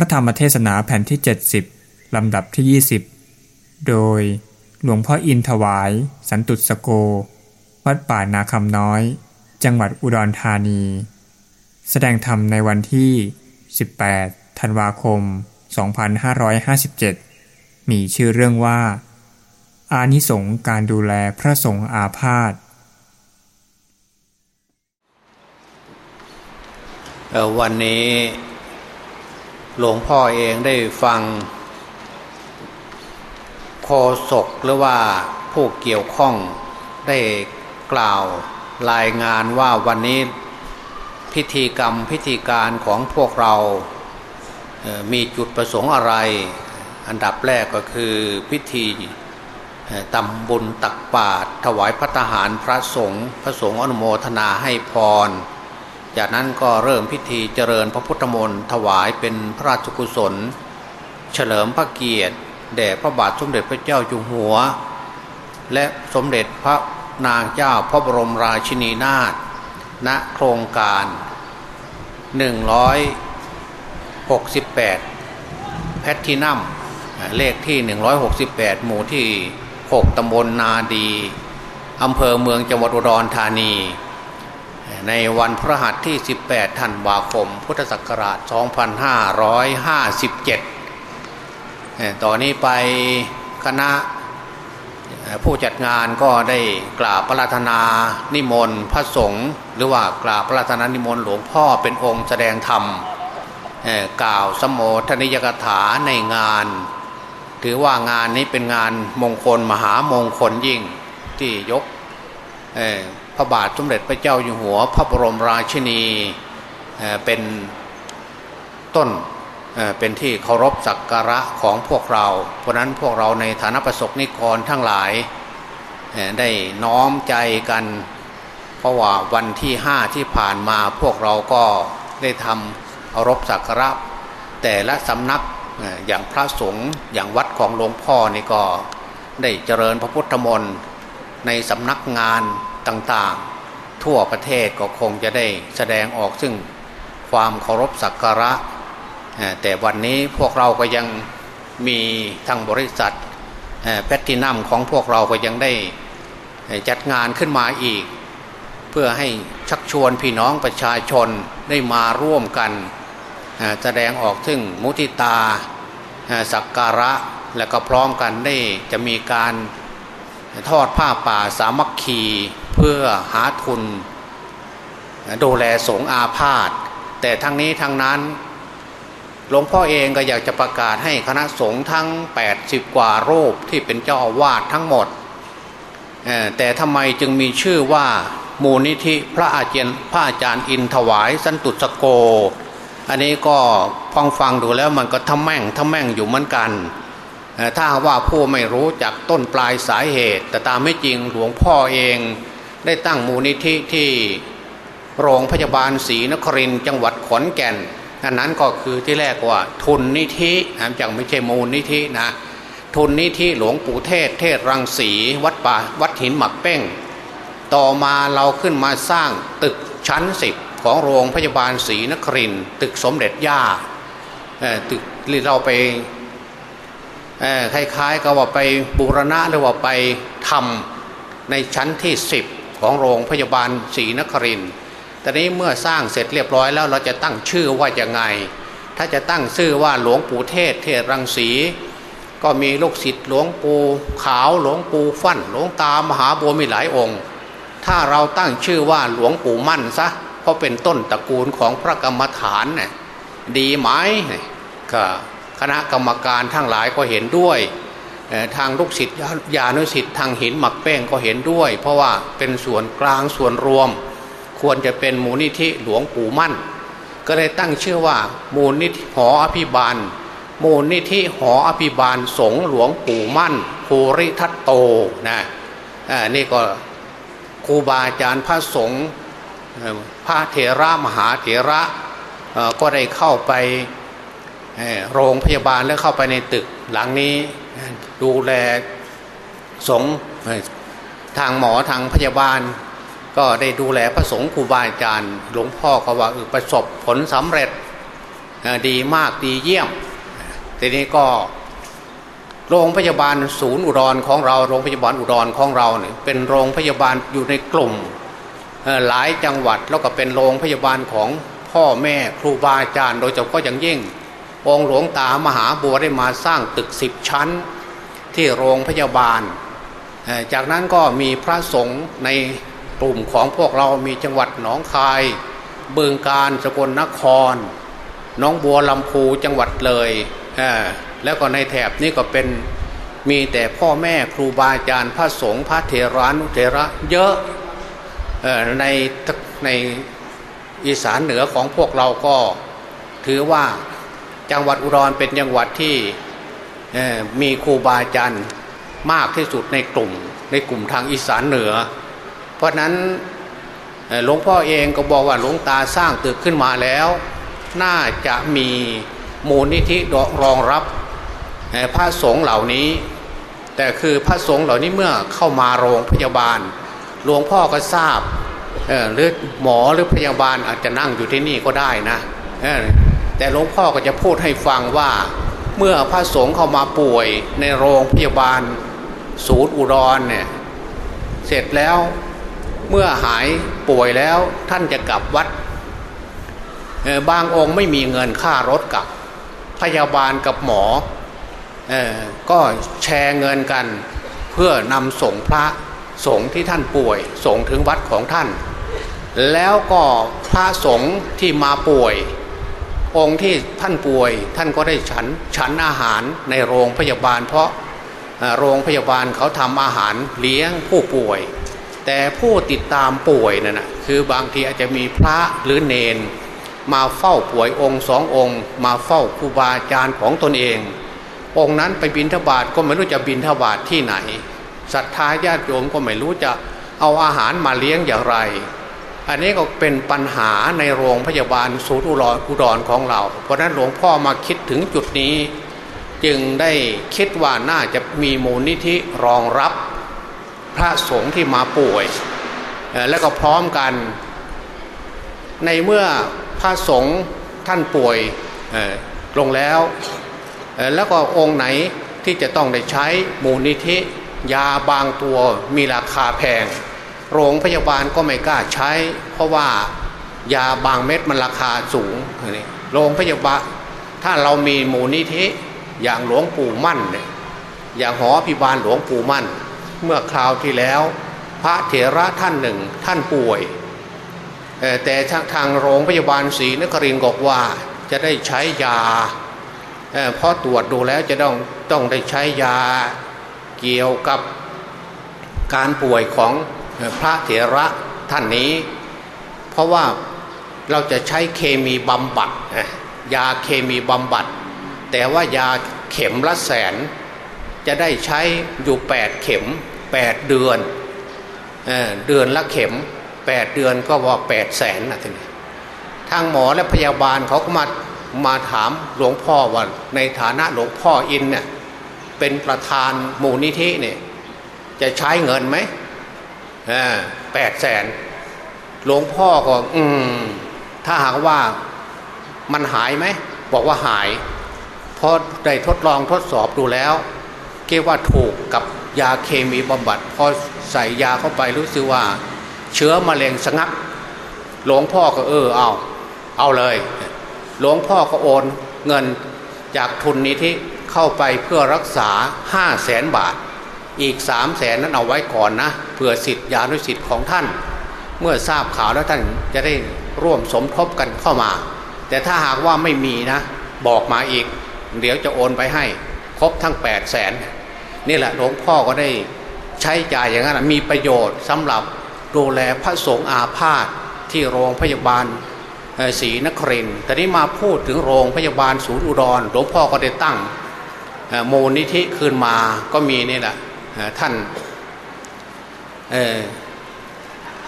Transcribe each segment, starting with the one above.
ระธรรมเทศนาแผ่นที่ 70 ลำดับที่ 20 โดยหลวงพ่ออินถวาย สันตุสโก วัดป่านาคำน้อย จังหวัดอุดรธานี แสดงธรรมในวันที่ 18 ธันวาคม 2557 มีชื่อเรื่องว่า อานิสงการดูแลพระสงฆ์อาพาธวันนี้ หลวงพ่อเองได้ฟังโคศกหรือว่าผู้เกี่ยวข้องได้กล่าวรายงานว่าวันนี้พิธีกรรมพิธีการของพวกเรามีจุดประสงค์อะไร อันดับแรกก็คือพิธีตำบุญตักบาตรถวายพระทหารพระสงฆ์พระสงฆ์อนุโมทนาให้พร จากนั้นก็เริ่มพิธีเจริญพระพุทธมนต์ถวายเป็นพระราชกุศล เฉลิมพระเกียรติแด่พระบาทสมเด็จพระเจ้าอยู่หัว และสมเด็จพระนางเจ้าพระบรมราชินีนาถณโครงการ 168 แพททินัมเลขที่ 168 หมู่ที่ 6ตำบลนาดีอำเภอเมืองจังหวัดอุดรธานี ในวันพระหัสที่ 18ธันวาคม พุทธศักราช 2557 ต่อนนี้ไปคณะผู้จัดงานก็ได้กราบพระรานานิมนต์พระสงฆ์หรือว่ากราบพระรานานิมนต์หลวงพ่อเป็นองค์แสดงธรรมกล่าวสมโภชนิยกถาในงาน ถือว่างานนี้เป็นงานมงคลมหามงคลยิ่งที่ยก พระบาทสมเด็จพระเจ้าอยู่หัว พระบรมราชินีเป็นต้นเป็นที่เคารพสักการะของพวกเรา เพราะนั้นพวกเราในฐานะประสบนิกรทั้งหลายได้น้อมใจกัน เพราะว่าวันที่ห้าที่ผ่านมาพวกเราก็ได้ทำเคารพสักการะ แต่ละสำนักอย่างพระสงฆ์อย่างวัดของหลวงพ่อนี่ก็ได้เจริญพระพุทธมนต์ในสำนักงาน ต่างๆ ทั่วประเทศก็คงจะได้แสดงออกซึ่งความเคารพสักการะ แต่วันนี้พวกเราก็ยังมีทางบริษัทแพทตินัมของพวกเราก็ยังได้จัดงานขึ้นมาอีก เพื่อให้ชักชวนพี่น้องประชาชนได้มาร่วมกัน แสดงออกซึ่งมุทิตาสักการะและก็พร้อมกันได้จะมีการทอดผ้าป่าสามัคคี เพื่อหาทุนดูแลสงอาพาธแต่ทั้งนี้ทั้งนั้นหลวงพ่อเองก็อยากจะประกาศให้คณะสงฆ์ทั้ง 80 กว่ารูปที่เป็นเจ้าอาวาสทั้งหมด แต่ทำไมจึงมีชื่อว่ามูลนิธิพระอาจารย์พระอาจารย์อินถวายสันตุสโก อันนี้ก็ฟังฟังดูแล้วมันก็ทำแม่งทำแม่งอยู่เหมือนกัน ถ้าว่าผู้ไม่รู้จักต้นปลายสาเหตุ แต่ตามไม่จริงหลวงพ่อเอง ได้ตั้งมูลนิธิที่โรงพยาบาลศรีนครินจังหวัดขอนแก่นอันนั้นก็คือที่แรกว่าทุนนิธินะจังไม่ใช่มูลนิธินะทุนนิธิหลวงปู่เทศ เทศรังสีวัดป่าวัดหินหมักเป้ง ต่อมาเราขึ้นมาสร้างตึกชั้นสิบของโรงพยาบาลศรีนครินตึกสมเด็จย่าตึกเราไปคล้ายๆกับว่าไปบูรณะหรือว่าไปทำในชั้นที่สิบ ของโรงพยาบาลศรีนครินทร์ต่นี้เมื่อสร้างเสร็จเรียบร้อยแล้วเราจะตั้งชื่อว่าอย่างไง ถ้าจะตั้งชื่อว่าหลวงปู่เทศเทศรังสี ก็มีลูกศิษย์หลวงปู่ขาวหลวงปู่ฟั่นหลวงตามหาบัวมีหลายองค์ ถ้าเราตั้งชื่อว่าหลวงปู่มั่นซะเพราะเป็นต้นตระกูลของพระกรรมฐานเนี่ยดีไหมก็คณะกรรมการทั้งหลายก็เห็นด้วย ทางลูกศิษย์ญาณศิษย์ทางหินหมักแป้งก็เห็นด้วย เพราะว่าเป็นส่วนกลางส่วนรวม ควรจะเป็นมูลนิธิหลวงปู่มั่น ก็เลยตั้งชื่อว่า มูลนิธิหออภิบาล มูลนิธิหออภิบาลสงหลวงปู่มั่นภูริทัตโตนะนี่ก็ครูบาอาจารย์พระสงฆ์พระเถระมหาเถระก็ได้เข้าไปโรงพยาบาลแล้วเข้าไปในตึกหลังนี้ ดูแลสงทางหมอทางพยาบาล ก็ได้ดูแลพระสงฆ์ครูบาอาจารย์หลวงพ่อเขาว่าประสบผลสำเร็จดีมากดีเยี่ยม ทีนี้ก็โรงพยาบาลศูนย์อุดรของเราโรงพยาบาลอุดรของเราเนี่ยเป็นโรงพยาบาลอยู่ในกลุ่มหลายจังหวัดแล้วก็เป็นโรงพยาบาลของพ่อแม่ครูบาอาจารย์ โดยเฉพาะอย่างยิ่งองหลวงตามหาบัวได้มาสร้างตึกสิบชั้น ที่โรงพยาบาล จากนั้นก็มีพระสงฆ์ในกลุ่มของพวกเรามีจังหวัดหนองคาย เบืองการสกลนครน้องบัวลำพูจังหวัดเลยแล้วก็ในแถบนี้ก็เป็นมีแต่พ่อแม่ครูบาอาจารย์พระสงฆ์พระเทรานุเทระเยอะในในอีสานเหนือของพวกเราก็ถือว่าจังหวัดอุดรเป็นจังหวัดที่ มีครูบาอาจารย์มากที่สุดในกลุ่มในกลุ่มทางอีสานเหนือ เพราะนั้นหลวงพ่อเองก็บอกว่าหลวงตาสร้างตึกขึ้นมาแล้ว น่าจะมีมูลนิธิรองรับพระสงฆ์เหล่านี้ แต่คือพระสงฆ์เหล่านี้เมื่อเข้ามาโรงพยาบาล หลวงพ่อก็ทราบหรือหมอหรือพยาบาลอาจจะนั่งอยู่ที่นี่ก็ได้นะแต่หลวงพ่อก็จะพูดให้ฟังว่า เมื่อพระสงฆ์เข้ามาป่วยในโรงพยาบาล ศูนย์อุดรเนี่ยเสร็จแล้วเมื่อหายป่วยแล้วท่านจะกลับวัดบางองค์ไม่มีเงินค่ารถกลับ พยาบาลกับหมอก็แชร์เงินกันเพื่อนำส่งพระสงฆ์ที่ท่านป่วย ส่งถึงวัดของท่าน แล้วก็พระสงฆ์ที่มาป่วย องค์ที่ท่านป่วยท่านก็ได้ฉันฉันอาหารในโรงพยาบาล เพราะโรงพยาบาลเขาทำอาหารเลี้ยงผู้ป่วย แต่ผู้ติดตามป่วยนั่นนะคือบางทีอาจจะมีพระหรือเนน มาเฝ้าป่วยองค์สององค์ มาเฝ้าครูบาอาจารย์ของตนเอง องค์นั้นไปบินทบาทก็ไม่รู้จะบินทบาทที่ไหนศรัทธาญาติโยมก็ไม่รู้จะเอาอาหารมาเลี้ยงอย่างไร อันนี้ก็เป็นปัญหาในโรงพยาบาลสูตรอุรอุดรของเรา เพราะนั้นหลวงพ่อมาคิดถึงจุดนี้ จึงได้คิดว่าน่าจะมีมูลนิธิรองรับพระสงฆ์ที่มาป่วย และก็พร้อมกัน ในเมื่อพระสงฆ์ท่านป่วยลงแล้ว แล้วก็องค์ไหนที่จะต้องได้ใช้มูลนิธิยาบางตัวมีราคาแพง โรงพยาบาลก็ไม่กล้าใช้ เพราะว่ายาบางเม็ดมันราคาสูงนี่โรงพยาบาลถ้าเรามีมูลนิธิอย่างหลวงปู่มั่นเนี่ยอย่างหอพิบาลหลวงปู่มั่น เมื่อคราวที่แล้ว พระเถระท่านหนึ่งท่านป่วย แต่ทางโรงพยาบาลศรีนครินทร์บอกว่าจะได้ใช้ยาเพราะตรวจดูแล้วจะต้องต้องได้ใช้ยาเกี่ยวกับการป่วยของ พระเถระท่านนี้ เพราะว่าเราจะใช้เคมีบำบัดยาเคมีบำบัด แต่ว่ายาเข็มละแสน จะได้ใช้อยู่แปดเข็มแปดเดือนเเดือนละเข็มแปดเดือนก็ว่าแปดแสนนะท่านทางหมอและพยาบาลเขาก็มามาถามหลวงพ่อว่าในฐานะหลวงพ่ออินเนี่ยเป็นประธานมูลนิธิเนี่ยจะใช้เงินไหม แปดแสนหลวงพ่อก็อืมถ้าหากว่ามันหายไหม บอกว่าหายพอได้ทดลองทดสอบดูแล้วคิดว่าถูกกับยาเคมีบำบัดพอใส่ยาเข้าไปรู้สึกว่า เชื้อมะเร็งสงักหลวงพ่อก็เออเอา เอาเลย หลวงพ่อก็โอนเงินจากทุนนี้ที่เข้าไปเพื่อรักษาห้าแสนบาท อีกสามแสนนั้นเอาไว้ก่อนนะเพื่อสิทธิยานุสิทธิ์ของท่าน เมื่อทราบข่าวแล้วท่านจะได้ร่วมสมทบกันเข้ามา แต่ถ้าหากว่าไม่มีนะ บอกมาอีก เดี๋ยวจะโอนไปให้ ครบทั้ง8ปดแสนนี่แหละหลวงพ่อก็ได้ใช้จ่ายอย่างนั้นมีประโยชน์สำหรับดูแลพระสงฆ์อาพาธที่โรงพยาบาลศรีนครินทร์แต่นี้มาพูดถึงโรงพยาบาลศูนย์อุดรหลวงพ่อก็ได้ตั้งมูลนิธิคืนมาก็มีนี่แหละ ท่าน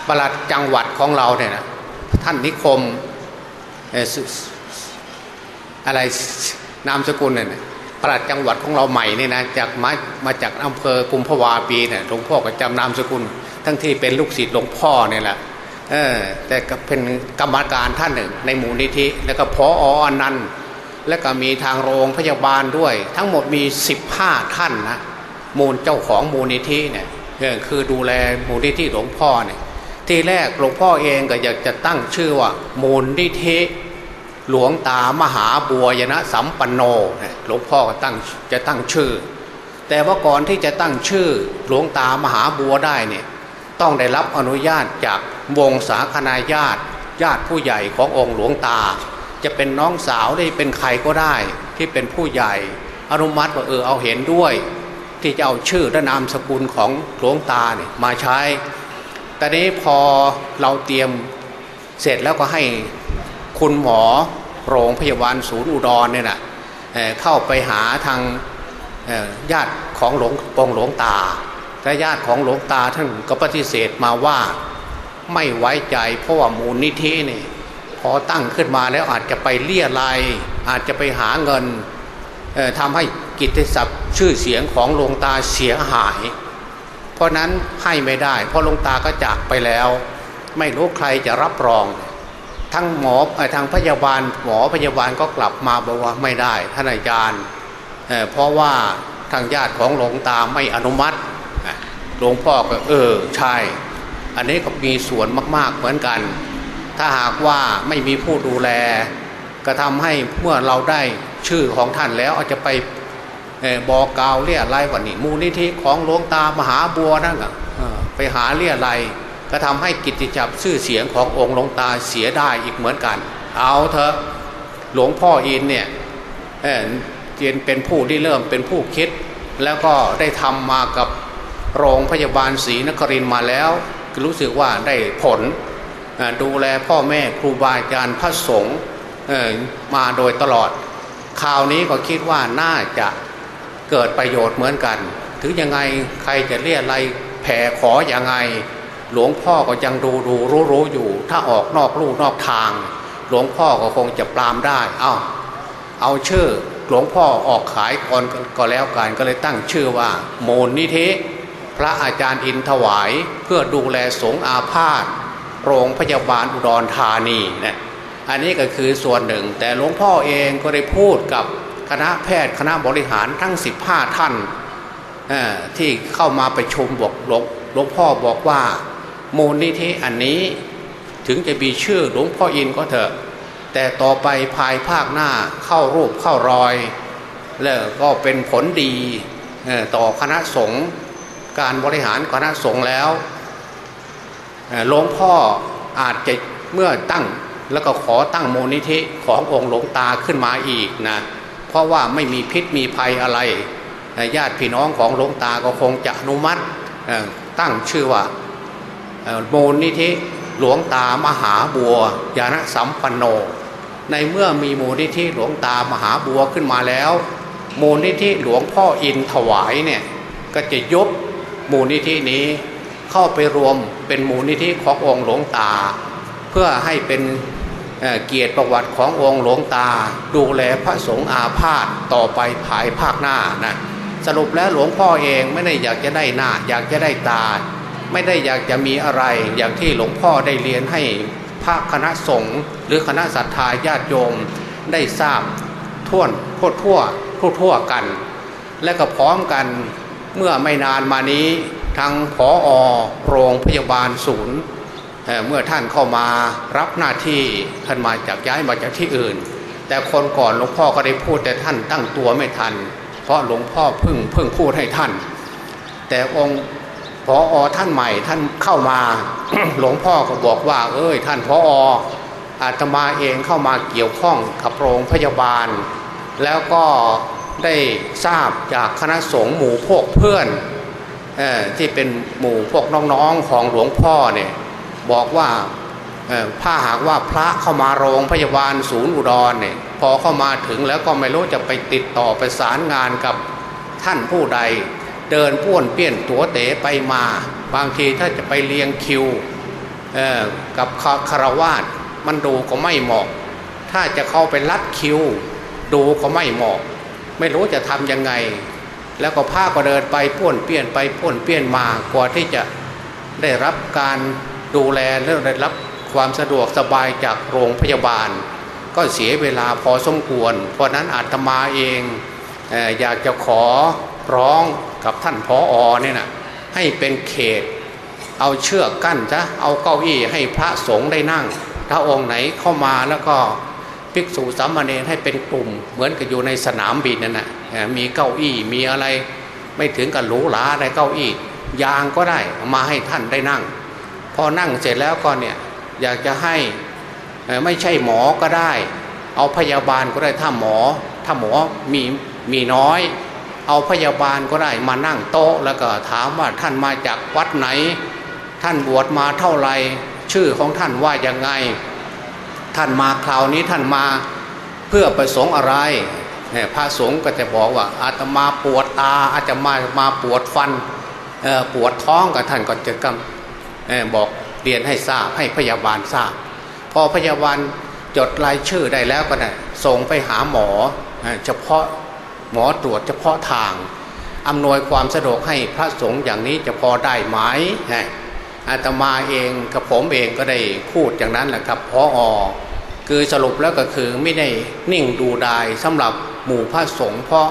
ประหลัดจังหวัดของเราเนี่ยนะท่านนิคมอะไรนามสกุลเนี่ยประหลัดจังหวัดของเราใหม่นี่นะจากมามาจากอำเภอกุมภาวาปีเนี่ยหลวงพ่อก็จำนามสกุล ทั้งที่เป็นลูกศิษย์หลวงพ่อเนี่ยแหละเออแต่ก็เป็นกรรมการท่านหนึ่ง ในมูลนิธิแล้วก็พออนันต์และก็มีทางโรงพยาบาลด้วย ทั้งหมดมี 15 ท่านนะ มูลเจ้าของมูลนิธิเนี่ยคือดูแลมูลนิธิหลวงพ่อเนี่ยทีแรกหลวงพ่อเองก็อยากจะตั้งชื่อว่า มูลนิธิหลวงตามหาบัวยนะสัมปันโนหลวงพ่อก็ตั้งจะตั้งชื่อ แต่ว่าก่อนที่จะตั้งชื่อหลวงตามหาบัวได้เนี่ยต้องได้รับอนุญาตจากวงสาคนาญาติ ญาติผู้ใหญ่ขององค์หลวงตา จะเป็นน้องสาวได้เป็นใครก็ได้ ที่เป็นผู้ใหญ่อนุมัติว่าเออเอาเห็นด้วย ที่จะเอาชื่อและนามสกุลของหลวงตาเนี่ยมาใช้ แต่นี้พอเราเตรียมเสร็จแล้วก็ให้คุณหมอโรงพยาบาลศูนย์อุดรเนี่ยนะเเข้าไปหาทางญาติของหลวงปองหลวงตาแต่ญาติของหลวงตาท่านก็ปฏิเสธมาว่าไม่ไว้ใจเพราะว่ามูลนิธินี่พอตั้งขึ้นมาแล้วอาจจะไปเลี่ยไรอาจจะไปหาเงินทำให้ กิตติศัพท์ชื่อเสียงของหลวงตาเสียหาย เพราะนั้นให้ไม่ได้ เพราะหลวงตาก็จากไปแล้ว ไม่รู้ใครจะรับรอง ทั้งหมอทางพยาบาลหมอพยาบาลก็กลับมาบอกว่าไม่ได้ท่านอาจารย์เพราะว่าทางญาติของหลวงตาไม่อนุมัติหลวงพ่อก็เออใช่ อันนี้ก็มีส่วนมาก ๆเหมือนกัน ถ้าหากว่าไม่มีผู้ดูแล ก็ทำให้เมื่อเราได้ชื่อของท่านแล้วอาจจะไป บอกกล่าวเรียไรวันนี้ มูลนิธิของหลวงตามหาบัวนั่นไปหาเรียไรก็ทำให้กิจจับชื่อเสียงขององค์หลวงตาเสียได้อีกเหมือนกัน เอาเถอะหลวงพ่ออินเนี่ยเเเป็นผู้ที่เริ่มเป็นผู้คิด แล้วก็ได้ทำมากับโรงพยาบาลศรีนครินมาแล้ว รู้สึกว่าได้ผลดูแลพ่อแม่ครูบาอาจารย์พระสงฆ์มาโดยตลอด คราวนี้ก็คิดว่าน่าจะ เกิดประโยชน์เหมือนกัน ถึงยังไงใครจะเรียอะไรแผ่ขออย่างไง หลวงพ่อก็ยังดูดูรู้รู้อยู่ ถ้าออกนอกลู่นอกทาง หลวงพ่อก็คงจะปรามได้ เอาเอาชื่อหลวงพ่อออกขายก่อนก็แล้วกันก็เลยตั้งชื่อว่า โมนนิเทพระอาจารย์อินถวายเพื่อดูแลสงอาพาธโรงพยาบาลอุดรธานีนะอันนี้ก็คือส่วนหนึ่ง แต่หลวงพ่อเองก็ได้พูดกับ คณะแพทย์คณะบริหารทั้ง 15 ท่านที่เข้ามาไปชมบอกหลวงหลวงพ่อบอกว่ามูลนิธิอันนี้ถึงจะมีชื่อหลวงพ่ออินก็เถอะ แต่ต่อไปภายภาคหน้าเข้ารูปเข้ารอย แล้วก็เป็นผลดีต่อคณะสงฆ์การบริหารคณะสงฆ์แล้วหลวงพ่ออาจจะเมื่อตั้งแล้วก็ขอตั้งโมนิธิขององค์หลวงตาขึ้นมาอีกนะ เพราะว่าไม่มีพิษมีภัยอะไรญาติพี่น้องของหลวงตาก็คงจะอนุมัติตั้งชื่อว่าโมนิธิหลวงตามหาบัวยานสัมปันโน ในเมื่อมีมูลนิธิหลวงตามหาบัวขึ้นมาแล้ว มูลนิธิหลวงพ่ออินถวายเนี่ยก็จะยกมูลนิธินี้เข้าไปรวมเป็นมูลนิธิขององค์หลวงตา เพื่อให้เป็น เกียรติประวัติขององค์หลวงตา ดูแลพระสงฆ์อาพาธต่อไปภายภาคหน้านะสรุปแล้วหลวงพ่อเองไม่ได้อยากจะได้หน้า อยากจะได้ตา ไม่ได้อยากจะมีอะไรอย่างที่หลวงพ่อได้เรียนให้พระคณะสงฆ์หรือคณะศรัทธาญาติโยมได้ทราบทั่วทั่วทั่วทั่วกัน และก็พร้อมกันเมื่อไม่นานมานี้ทางผออโรงพยาบาลศูนย์ เมื่อท่านเข้ามารับหน้าที่ท่านมาจากย้ายมาจากที่อื่น แต่คนก่อนหลวงพ่อก็ได้พูดแต่ท่านตั้งตัวไม่ทัน เพราะหลวงพ่อเพิ่งเพิ่งพูดให้ท่าน แต่องค์พออท่านใหม่ท่านเข้ามาหลวงพ่อก็บอกว่า เอ้ย ท่านพอออาตมาเองเข้ามาเกี่ยวข้องกับโรงพยาบาล แล้วก็ได้ทราบจากคณะสงฆ์หมู่พวกเพื่อนอที่เป็นหมู่พวกน้องๆของหลวงพ่อเนี่ย บอกว่าถ้าหากว่าพระเข้ามาโรงพยาบาลศูนย์อุดรเนี่ยพอเข้ามาถึงแล้วก็ไม่รู้จะไปติดต่อไปสารงานกับท่านผู้ใด เดินป้วนเปี้ยนตัวเต๋ไปมา บางทีถ้าจะไปเลียงคิวกับคารวาสมันดูก็ไม่เหมาะ ถ้าจะเข้าไปลัดคิว ดูก็ไม่เหมาะ ไม่รู้จะทำยังไง แล้วก็ผ้าก็เดินไปพ่นเปี้ยนไปพ่นเปี้ยนมากว่าที่จะได้รับการ ดูแลและได้รับความสะดวกสบายจากโรงพยาบาล ก็เสียเวลาพอสมควร เพราะนั้นอาตมาเองเออยากจะขอร้องกับท่านพออเนี่ยนะให้เป็นเขต เอาเชือกกั้นจ้ะเอาเก้าอี้ให้พระสงฆ์ได้นั่ง ถ้าองค์ไหนเข้ามาแล้วก็ภิกษุสามเณรให้เป็นกลุ่ม เหมือนกับอยู่ในสนามบินนั่นนะมีเก้าอี้มีอะไร ไม่ถึงกับหรูหราในเก้าอี้ยางก็ได้มาให้ท่านได้นั่ง พอนั่งเสร็จแล้วก็เนี่ยอยากจะให้ไม่ใช่หมอก็ได้ เอาพยาบาลก็ได้ถ้าหมอ ถ้าหมอมีมีน้อย เอาพยาบาลก็ได้มานั่งโต๊ะ แล้วก็ถามว่าท่านมาจากวัดไหน ท่านบวชมาเท่าไหร่ชื่อของท่านว่ายังไง ท่านมาคราวนี้ท่านมาเพื่อประสงค์อะไรพระสงฆ์ก็จะบอกว่าอาตมาปวดตาอาจจะมามาปวดฟันปวดท้องกับท่านก็จะกำ บอกเรียนให้ทราบให้พยาบาลทราบ พอพยาบาลจดรายชื่อได้แล้วก็นะส่งไปหาหมอเฉพาะหมอตรวจเฉพาะทางอำนวยความสะดวกให้พระสงฆ์อย่างนี้จะพอได้ไหมอาตมาเองกับผมเองก็ได้พูดอย่างนั้นแหละครับพออคือสรุปแล้วก็คือไม่ได้นิ่งดูดายสำหรับหมู่พระสงฆ์เพราะ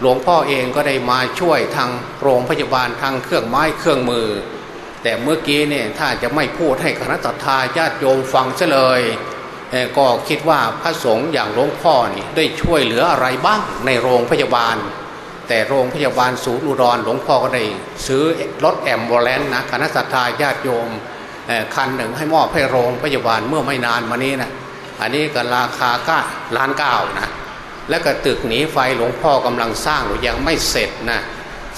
หลวงพ่อเองก็ได้มาช่วยทางโรงพยาบาลทางเครื่องไม้เครื่องมือ แต่เมื่อกี้เนี่ยถ้าจะไม่พูดให้คณะทาญาติโยมฟังเลย ก็คิดว่าพระสงฆ์อย่างหลวงพ่อนี่ได้ช่วยเหลืออะไรบ้างในโรงพยาบาล แต่โรงพยาบาลศูนย์อุดรหลวงพ่อก็ได้ซื้อรถแอมบูเลนนะคณะทาญาติโยมคันหนึ่งให้มอบให้โรงพยาบาลเมื่อไม่นานมานี้นะอันนี้ก็ราคาก็ล้านเก้านะแล้วก็ตึกหนีไฟหลวงพ่อกำลังสร้างยังไม่เสร็จนะ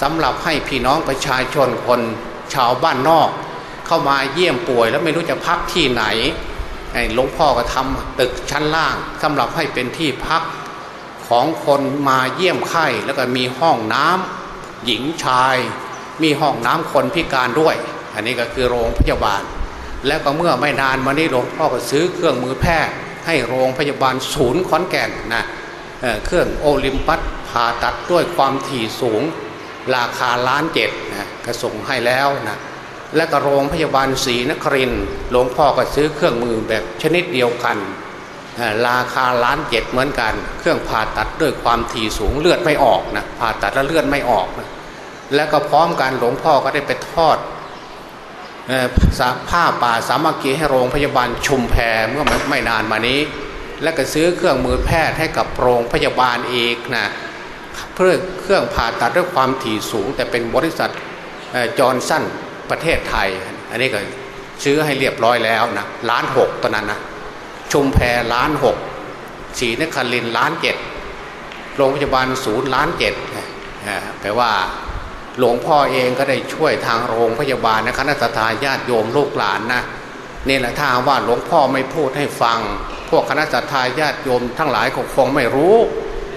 สำหรับให้พี่น้องประชาชนคน ชาวบ้านนอก เข้ามาเยี่ยมป่วย แล้วไม่รู้จะพักที่ไหนหลวงพ่อก็ทำตึกชั้นล่างสำหรับให้เป็นที่พักของคนมาเยี่ยมไข้แล้วก็มีห้องน้ำหญิงชาย มีห้องน้ำคนพิการด้วย อันนี้ก็คือโรงพยาบาล แล้วก็เมื่อไม่นานมานี้หลวงพ่อก็ซื้อเครื่องมือแพทย์ให้โรงพยาบาลศูนย์ขอนแก่นนะเครื่องโอลิมปัสผ่าตัดด้วยความถี่สูง ราคาล้านเจ็ดนะก็ส่งให้แล้วนะและก็โรงพยาบาลศรีนครินหลวงพ่อก็ซื้อเครื่องมือแบบชนิดเดียวกันราคาล้านเจ็ดเหมือนกัน เครื่องผ่าตัดด้วยความถี่สูงเลือดไม่ออกนะผ่าตัดแล้วเลือดไม่ออกนะแล้วก็พร้อมกันหลวงพ่อก็ได้ไปทอดผ้าป่าสามัคคีให้โรงพยาบาลชุมแพเมื่อไม่นานมานี้ และก็ซื้อเครื่องมือแพทย์ให้กับโรงพยาบาลอีกนะ เพื่อเครื่องผ่าตัดด้วยความถี่สูง แต่เป็นบริษัทจอร์นสันประเทศไทย อันนี้ก็ซื้อให้เรียบร้อยแล้วนะล้านหกตอนนั้นนะชุมแพล้านหกศรีนครินล้านเจ็ดโรงพยาบาลศูนย์ล้านเจ็ดแปลว่าหลวงพ่อเองก็ได้ช่วยทางโรงพยาบาลนะคณะทาญาติโยมลูกหลานนะนี่แหละถ้าว่าหลวงพ่อไม่พูดให้ฟัง พวกคณะทาญาติโยมทั้งหลายก็คงไม่รู้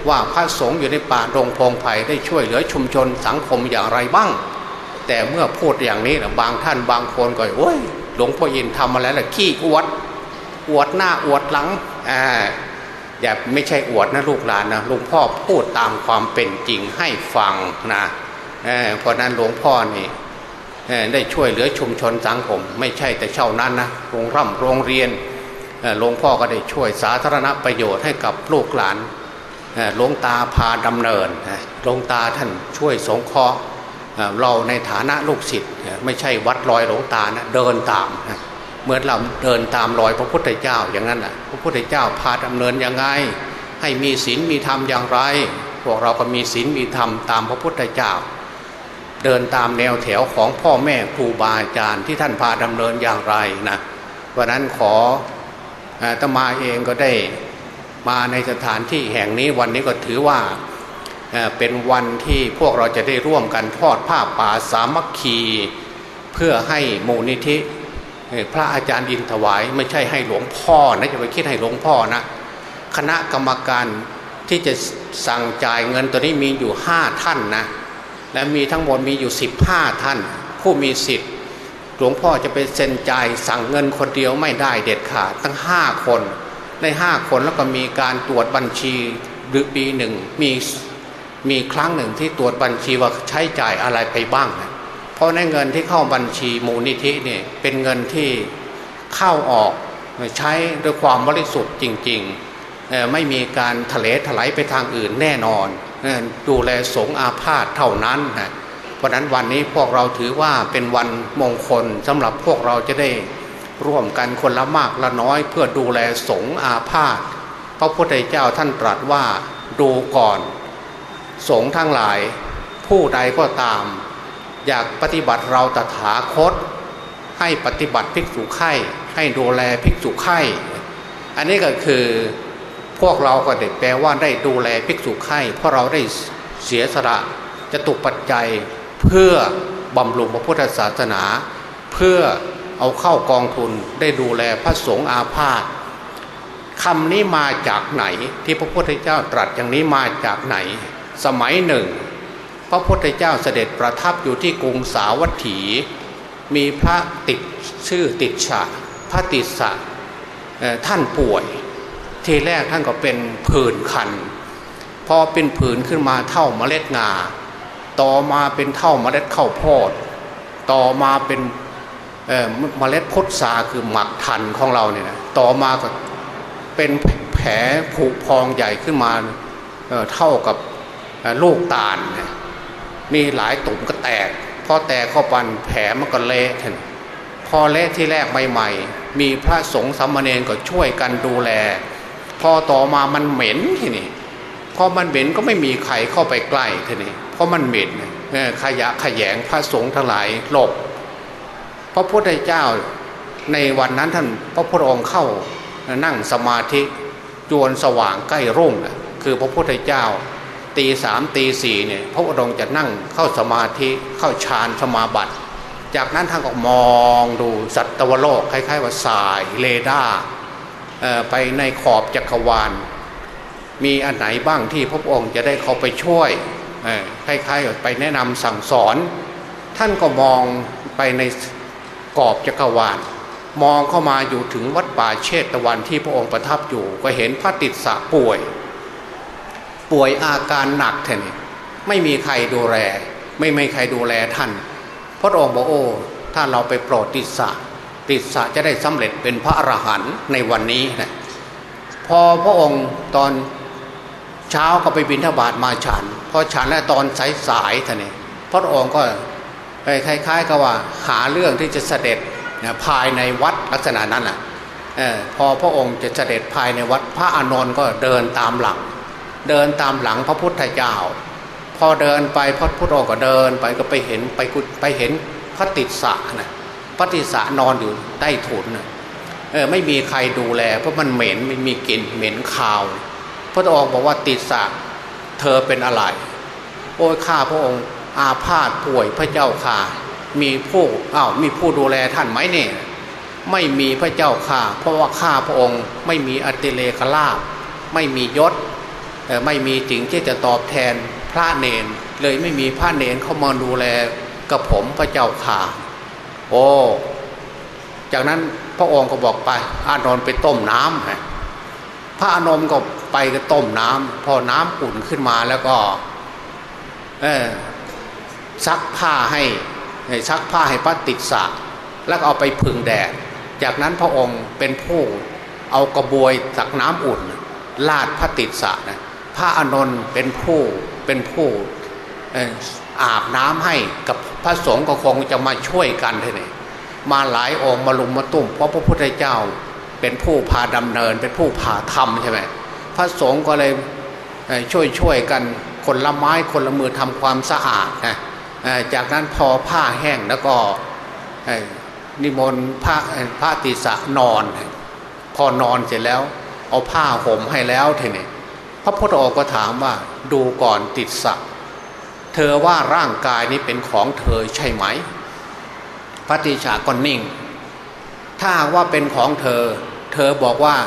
ว่าพระสงฆ์อยู่ในป่าดงพงไผ่ได้ช่วยเหลือชุมชนสังคมอย่างไรบ้าง แต่เมื่อพูดอย่างนี้นะบางท่านบางคนก็โอ้ยหลวงพ่อยินทำมาแล้วละขี้อวด อวดหน้าอวดหลังอ่าอย่าไม่ใช่อวดนะลูกหลานนะหลวงพ่อพูดตามความเป็นจริงให้ฟังนะเพราะนั้นหลวงพ่อนี่ได้ช่วยเหลือชุมชนสังคม ไม่ใช่แต่เช่านั้นนะโรงร่ำโรงเรียนหลวงพ่อก็ได้ช่วยสาธารณประโยชน์ให้กับลูกหลาน หลวงตาพาดำเนินหลวงตาท่านช่วยสงเคราะห์เราในฐานะลูกศิษย์ไม่ใช่วัดรอยหลวงตานะเดินตามเหมือนเราเดินตามรอยพระพุทธเจ้าอย่างนั้นแหะพระพุทธเจ้าพาดำเนินยังไง ให้มีศีลมีธรรมอย่างไรพวกเราก็มีศีลมีธรรมตามพระพุทธเจ้า เดินตามแนวแถวของพ่อแม่ครูบาอาจารย์ที่ท่านพาดำเนินอย่างไรนะเพราะนั้นขอตมาเองก็ได้ มาในสถานที่แห่งนี้วันนี้ก็ถือว่าเป็นวันที่พวกเราจะได้ร่วมกันทอดผ้าป่าสามัคคี เพื่อให้มูลนิธิพระอาจารย์อินถวายไม่ใช่ให้หลวงพ่อนะจะไปคิดให้หลวงพ่อนะคณะกรรมการที่จะสั่งจ่ายเงินตัวนี้มีอยู่ห้าท่านนะและมีทั้งหมดมีอยู่ 15 ท่าน ผู้มีสิทธิ์ หลวงพ่อจะไปเซ็นจ่ายสั่งเงินคนเดียวไม่ได้เด็ดขาดตั้ง 5 คน ใน5คนแล้วก็มีการตรวจบัญชีหรือปีหนึ่งมีมีครั้งหนึ่งที่ตรวจบัญชีว่าใช้จ่ายอะไรไปบ้างเพราะในเงินที่เข้าบัญชีมูลนิธิเนี่ยเป็นเงินที่เข้าออกใช้ด้วยความบริสุทธิ์จริงๆไม่มีการทะเลถลายไปทางอื่นแน่นอนดูแลสงอาพาธเท่านั้นนะเพราะนั้นวันนี้พวกเราถือว่าเป็นวันมงคลสำหรับพวกเราจะได้ ร่วมกันคนละมากละน้อยเพื่อดูแลสงอาพาธพระพุทธเจ้าท่านตรัสว่าดูก่อน สงทั้งหลาย ผู้ใดก็ตาม อยากปฏิบัติเราตถาคต ให้ปฏิบัติภิกษุไข่ให้ดูแลภิกษุไข่อันนี้ก็คือพวกเราก็เด็กแปลว่าได้ดูแลภิกษุไข่เพราะเราได้เสียสละจะตุปัจจัยเพื่อบำรุงพระพุทธศาสนา เพื่อ เอาเข้ากองทุนได้ดูแลพระสงฆ์อาพาธคำนี้มาจากไหนที่พระพุทธเจ้าตรัสอย่างนี้มาจากไหน สมัยหนึ่ง พระพุทธเจ้าเสด็จประทับอยู่ที่กรุงสาวัตถี มีพระติดชื่อติดฉะพระติดสะท่านป่วย ทีแรกท่านก็เป็นผื่นคัน พอเป็นผื่นขึ้นมาเท่าเมล็ดงา ต่อมาเป็นเท่าเมล็ดข้าวโพด ต่อมาเป็น เมล็ดพุทราคือหมักทันของเราเนี่ยนะต่อมาก็เป็นแผลผุพองใหญ่ขึ้นมาเเท่ากับลูกตาลมีหลายตุ่มก็แตกพอแตกเข้าปันแผลมันก็เละท่านพอเละที่แรกใหม่ๆ มีพระสงฆ์สามเณรก็ช่วยกันดูแล พอต่อมามันเหม็นทีนี่พอมันเหม็นก็ไม่มีใครเข้าไปใกล้ทีนี่เพราะมันเหม็นขยะขยงพระสงฆ์ทั้งหลายหลบ พระพุทธเจ้าในวันนั้นท่านพระพุทธองค์เข้านั่งสมาธิจวนสว่างใกล้รุ่งคือพระพุทธเจ้า ตีสามตีสี่เนี่ยพระองค์จะนั่งเข้าสมาธิเข้าฌานสมาบัติ จากนั้นท่านก็มองดูสัตวโลกคล้ายๆ ว่าสายเรดาไปในขอบจักรวาล มีอันไหนบ้างที่พระองค์จะได้เข้าไปช่วยคล้ายๆไปแนะนำสั่งสอน ท่านก็มองไปใน กอบจักรวาล มองเข้ามาอยู่ถึงวัดป่าเชตตะวันที่พระองค์ประทับอยู่ ก็เห็นพระติดสะป่วย ป่วยอาการหนักท่นี่ไม่มีใครดูแล ไม่ไม่ใครดูแลท่าน พระองค์บอกโอ้ถ้าเราไปโปรดติดสะติดสะจะได้สำเร็จเป็นพระอรหันต์ในวันนี้นะพอพระองค์ตอนเช้าก็ไปบิณฑบาตมาฉัน พอฉันแล้วตอนสายสายท่านนี่พระองค์ก็ คล้ายๆกับว่าหาเรื่องที่จะเสด็จภายในวัดลักษณะนั้นแหละพอพระองค์จะเสด็จภายในวัดพระอานนท์ก็เดินตามหลัง เดินตามหลังพระพุทธเจ้า พอเดินไปพระพุทธองค์ก็เดินไปก็ไปเห็นไปไปเห็นพระติสสะนะพระติสสะนอนอยู่ใต้ถุนนะเออไม่มีใครดูแล เพราะมันเหม็นไม่มีกลิ่นเหม็นคาว พระองค์บอกว่าติสสะเธอเป็นอะไร โอ้ยข้าพระองค์ อาพาธป่วยพระเจ้าข่ามีผู้อ้าวมีผู้ดูแลท่านไหมเนี่ยไม่มีพระเจ้าข่าเพราะว่าข้าพระองค์ไม่มีอติเลกลาบไม่มียศไม่มีจริงที่จะตอบแทนพระเนน เลยไม่มีพระเนนเข้ามาดูแลกับผมพระเจ้าข่าโอ้จากนั้นพระองค์ก็บอกไป อานนท์ไปต้มน้ำพระอานนท์ก็ไปก็ต้มน้ำพอน้ำอุ่นขึ้นมาแล้วก็ เออ ซักผ้าให้ซักผ้าให้พระติดสะแล้วเอาไปพึ่งแดด จากนั้นพระองค์เป็นผู้เอากระบวยตักน้ำอุ่น ลาดพระติดสะนะพระอนนท์เป็นผู้เป็นผู้อาบน้ำให้กับพระสงฆ์ก็คงจะมาช่วยกันเท่นี่มาหลายองค์มาลุมมาตุ่มเพราะพระพุทธเจ้าเป็นผู้พาดำเนิน เป็นผู้พาทำใช่ไหมพระสงฆ์ก็เลยช่วยช่วยกันคนละไม้คนละมือทำความสะอาดนะ จากนั้นพอผ้าแห้งแล้วก็นิมนต์พระพระติสะนอน พอนอนเสร็จแล้ว เอาผ้าห่มให้แล้วทีนี้พระพุทธองค์ก็ถามว่าดูก่อนติดสะเธอว่าร่างกายนี้เป็นของเธอใช่ไหม พระติสะก็นิ่ง ถ้าว่าเป็นของเธอ เธอบอกว่า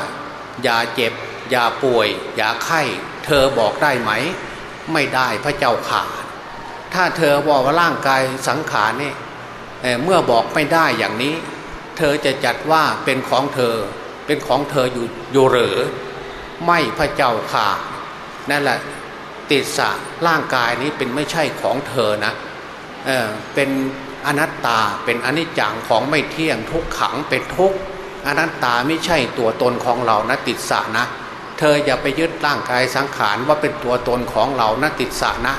อย่าเจ็บ อย่าป่วย อย่าไข้ เธอบอกได้ไหม ไม่ได้พระเจ้าข่า ถ้าเธอบอกว่าร่างกายสังขารนี่เมื่อบอกไม่ได้อย่างนี้ เธอจะจัดว่าเป็นของเธอ เป็นของเธออยู่อยู่หรือไม่พระเจ้าค่ะนั่นแหละติดสะร่างกายนี้เป็นไม่ใช่ของเธอนะเออเป็นอนัตตาเป็นอนิจจังของไม่เที่ยงทุกขังเป็นทุกอนัตตาไม่ใช่ตัวตนของเรานะติดสะนะ เธออย่าไปยึดร่างกายสังขารว่าเป็นตัวตนของเรานะติดสานะ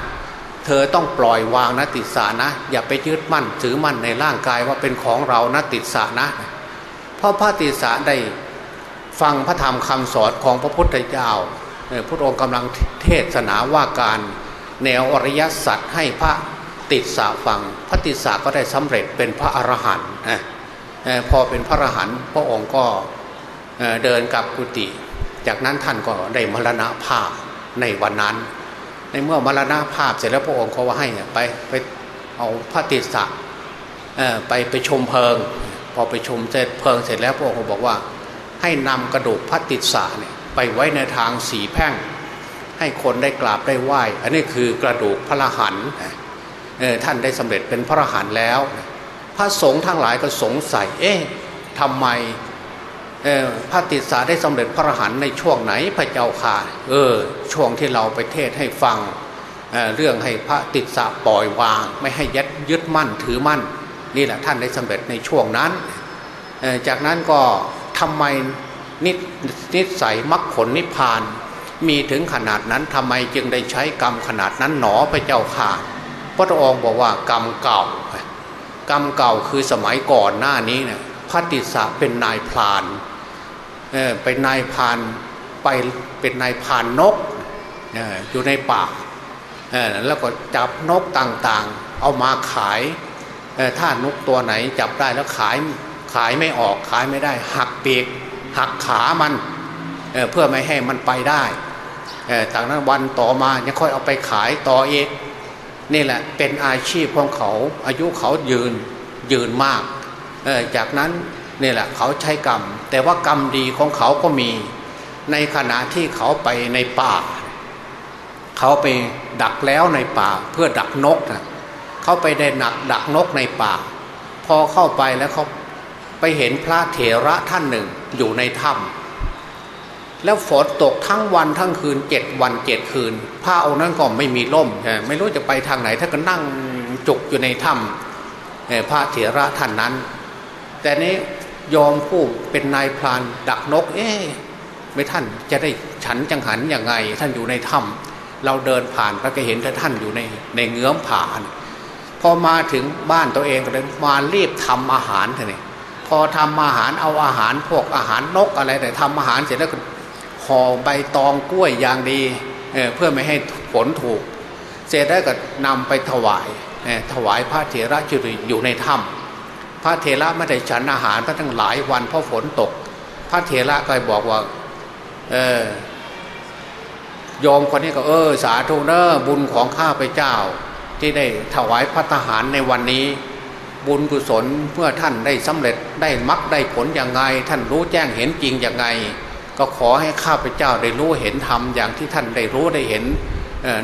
เธอต้องปล่อยวางนะติสานะ อย่าไปยึดมั่นถือมั่นในร่างกายว่าเป็นของเรานะติสานะเพราะพระติสาได้ฟังพระธรรมคำสอนของพระพุทธเจ้าพระองค์กำลังเทศนาว่าการแนวอริยสัจให้พระติสาฟัง พระติสาก็ได้สำเร็จเป็นพระอรหันต์พอเป็นพระอรหันต์พระองค์ก็เดินกลับกุฏิจากนั้นท่านก็ได้มรณภาพในวันนั้น ในเมื่อมรณาภาพเสร็จแล้วพระองค์ก็ว่าให้ไปไปเอาพระติสะไปไปชมเพลิง พอไปชมเสร็จเพลิงเสร็จแล้วพระองค์บอกว่า ให้นำกระดูกพระติสะเนี่ยไปไว้ในทางสีแพ่ง ให้คนได้กราบได้ไหว้ อันนี้คือกระดูกพระหันท่านได้สำเร็จเป็นพระหันแล้ว พระสงฆ์ทั้งหลายก็สงสัยเอ๊ะทำไม พระติสาได้สำเร็จพระอรหันต์ในช่วงไหนพระเจ้าค่ะเออช่วงที่เราไปเทศให้ฟังเเรื่องให้พระติสาปล่อยวาง ไม่ให้ยัดยึดมั่นถือมั่น นี่แหละท่านได้สำเร็จในช่วงนั้น จากนั้นก็ทำไมนินิสัยมรรคผลนิพพาน มีถึงขนาดนั้นทำไมจึงได้ใช้กรรมขนาดนั้นหนอพระเจ้าค่ะพระองค์บอกว่ากรรมเก่ากรรมเก่าคือสมัยก่อนหน้านี้เนี่ยพระติสาเป็นนายพราน เป็นนายพานไปเป็นนายพานนกอยู่ในป่าแล้วก็จับนกต่างๆ เอามาขายถ้านกตัวไหนจับได้แล้วขายขายไม่ออกขายไม่ได้ หักปีกหักขามันเเพื่อไม่ให้มันไปได้จากนั้นวันต่อมายังค่อยเอาไปขายต่อเองนี่แหละเป็นอาชีพของเขาอายุเขายืนยืนมาก จากนั้น นี่แหละเขาใช้กรรม แต่ว่ากรรมดีของเขาก็มี ในขณะที่เขาไปในป่า เขาไปดักแล้วในป่าเพื่อดักนกนะเขาไปได้หนักดักนกในป่า พอเข้าไปแล้วเขาไปเห็นพระเถระท่านหนึ่งอยู่ในถ้ำแล้วฝนตกทั้งวันทั้งคืนเจ็ดวันเจ็ดคืนพระองค์นั้นก็ไม่มีร่ม ไม่รู้จะไปทางไหน ถ้าก็นั่งจุกอยู่ในถ้ำพระเถระท่านนั้น แต่นี้ ยอมผู้เป็นนายพรานดักนก เอ๊ไม่ท่านจะได้ฉันจังหันอย่างไง ท่านอยู่ในถ้ำเราเดินผ่านไปก็เห็นท่านอยู่ในในเงื้อมผานพอมาถึงบ้านตัวเองก็เลยมารีบทำอาหารท่านนี่พอทำอาหารเอาอาหารพวกอาหารนกอะไรแต่ทำอาหารเสร็จแล้วก็ห่อใบตองกล้วยอย่างดีเเพื่อไม่ให้ฝนถูก เสร็จแล้วก็นำไปถวายถวายพระเถระจุริอยู่ในถ้ำ พระเทระไม่ได้ฉันอาหารพระทั้งหลายวันเพราะฝนตก พระเทระก็บอกว่า เออยอมคนนี้ก็เออ สาธุเนอบุญของข้าพเจ้า ที่ได้ถวายพระทหารในวันนี้ บุญกุศลเมื่อท่านได้สำเร็จได้มักได้ผลอย่างไง ท่านรู้แจ้งเห็นจริงอย่างไง ก็ขอให้ข้าพเจ้าได้รู้เห็นธรรมอย่างที่ท่านได้รู้ได้เห็น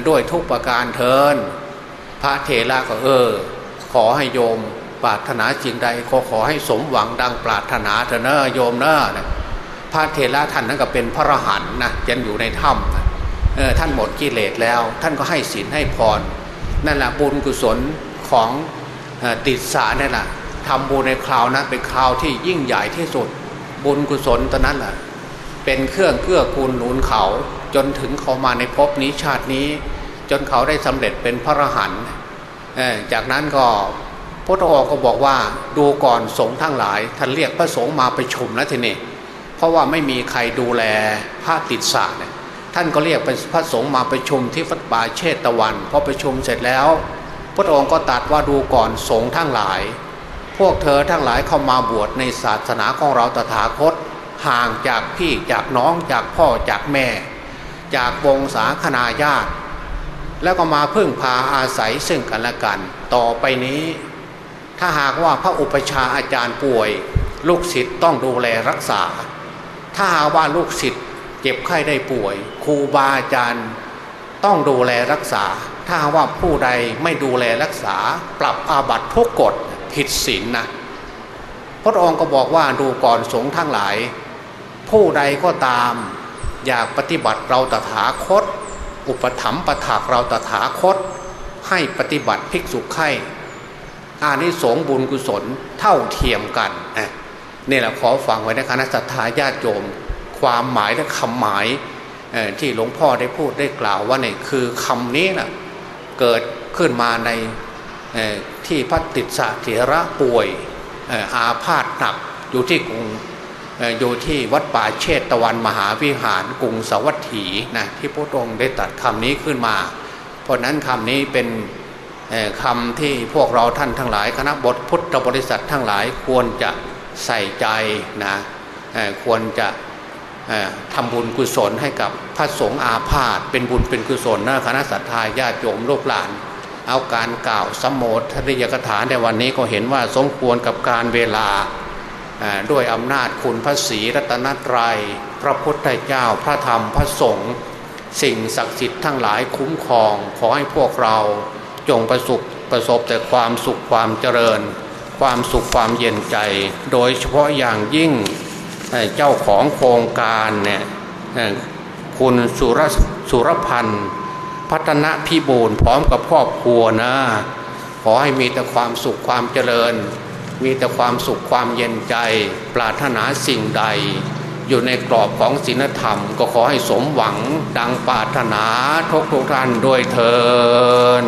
ด้วยทุกประการเทินพระเทระก็เออ ขอให้โยม ปรารถนาจริงใดขอขอให้สมหวังดังปรารถนาเถอะเนอโยมเนอะพระเทระท่านนั้นก็เป็นพระรหันนะยันอยู่ในถ้ำท่านหมดกิเลสแล้ว ท่านก็ให้ศีลให้พรนั่นแหละบุญกุศลของติดสานี่แหละทำบุญในคราวนั้นเป็นคราวที่ยิ่งใหญ่ที่สุด บุญกุศลตอนนั้นแหละเป็นเครื่องเกื้อกูลหนุนเขาจนถึงเขามาในภพนี้ชาตินี้ จนเขาได้สำเร็จเป็นพระรหันต์จากนั้นก็ พระองค์ก็บอกว่าดูก่อนสงฆ์ทั้งหลาย ท่านเรียกพระสงฆ์มาไปชมแล้วทีนี้เพราะว่าไม่มีใครดูแลพระติดสาเนี่ยท่านก็เรียกเป็นพระสงฆ์มาไปชมที่ฟัดป่าเชตะวันพอไปชมเสร็จแล้ว พระองค์ก็ตัดว่าดูก่อนสงฆ์ทั้งหลาย พวกเธอทั้งหลายเข้ามาบวชในศาสนาของเราตถาคต ห่างจากพี่จากน้องจากพ่อจากแม่ จากวงศาคณาญาติ แล้วก็มาพึ่งพาอาศัยซึ่งกันและกัน ต่อไปนี้ ถ้าหากว่าพระอุปชาอาจารย์ป่วย ลูกศิษย์ต้องดูแลรักษา ถ้าหากว่าลูกศิษย์เจ็บไข้ได้ป่วย ครูบาอาจารย์ต้องดูแลรักษา ถ้าว่าผู้ใดไม่ดูแลรักษา ปรับอาบัติทุกกฎผิดศีลนนะพระองค์ก็บอกว่าดูก่อนสงฆ์ทั้งหลาย ผู้ใดก็ตาม อยากปฏิบัติเราตถาคต อุปถัมภ์ประถากเราตถาคต ให้ปฏิบัติภิกษุไข่ อานิสงส์บุญกุศลเท่าเทียมกันนี่แหละขอฟังไว้ในคณะสัตยาญาติโยม ความหมายและคำหมายที่หลวงพ่อได้พูดได้กล่าวว่าเนี่ยคือคำนี้นะเกิดขึ้นมาในที่พระติสเถระป่วยอาพาธหนักอยู่ที่กรุงอยู่ที่วัดป่าเชตตะวันมหาวิหารกรุงสวัสถีนะที่พระองค์ได้ตัดคำนี้ขึ้นมา เพราะนั้นคำนี้เป็น คำที่พวกเราท่านทั้งหลาย คณะบทพุทธบริษัททั้งหลายควรจะใส่ใจนะควรจะทำบุญกุศลให้กับพระสงฆ์อาพาธเป็นบุญเป็นกุศลนะคณะสัตยาญาติโยมลูกหลาน เอาการกล่าวสมโภชนิยกถาในวันนี้ก็เห็นว่าสมควรกับการเวลาด้วยอำนาจคุณพระศรีรัตนตรยัย พระพุทธเจ้าพระธรรมพระสงฆ์สิ่งศักดิ์สิทธิ์ทั้งหลายคุ้มครอง ขอให้พวกเรา จงประสบประสบแต่ความสุขความเจริญ ความสุขความเย็นใจ โดยเฉพาะอย่างยิ่งเจ้าของโครงการเนี่ยคุณสุรสุรพันธ์พัฒนพิบูลพร้อมกับครอบครัวนะขอให้มีแต่ความสุขความเจริญ มีแต่ความสุขความเย็นใจ ปรารถนาสิ่งใด อยู่ในกรอบของศีลธรรม ก็ขอให้สมหวังดังปรารถนาทุกทุกท่านด้วยเทอ